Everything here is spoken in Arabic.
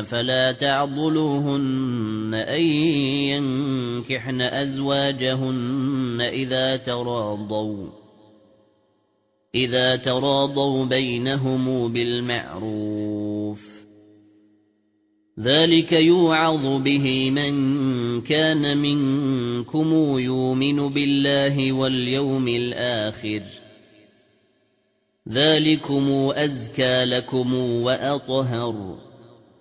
فَلَا تَعْضُلُوهُنَّ أَن يَنكِحْنَ أَزْوَاجَهُنَّ إِذَا تَرَاضَوْا إِذَا تَرَاضَوْا بَيْنَهُم بِالْمَعْرُوفِ. ذَلِكَ يُوعَظُ بِهِ مَن كَانَ مِنكُمْ يُؤْمِنُ بِاللَّهِ وَالْيَوْمِ الْآخِرِ. ذَلِكُمْ أَزْكَى لَكُمْ وَأَطْهَرُ.